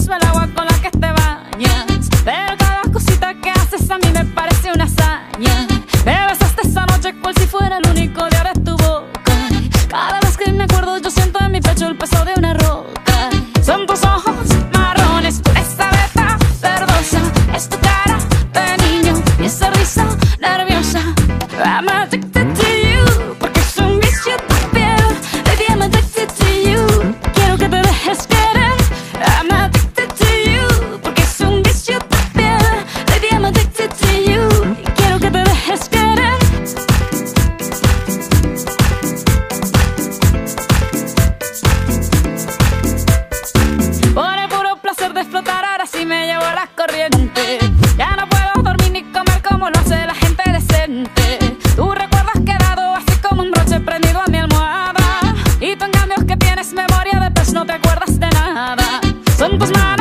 paso el agua con la que te bañas. Pero cada cosita que haces a mí me parece una hazaña. Me besaste esa noche cual si fuera el único de tu boca. Cada vez que me acuerdo yo siento en mi pecho el peso corriente. Ya no puedo dormir ni comer como lo hace la gente decente. Tu recuerdo has quedado así como un broche prendido a mi almohada. Y tú en cambio que tienes memoria de pez no te acuerdas de nada. Son tus manos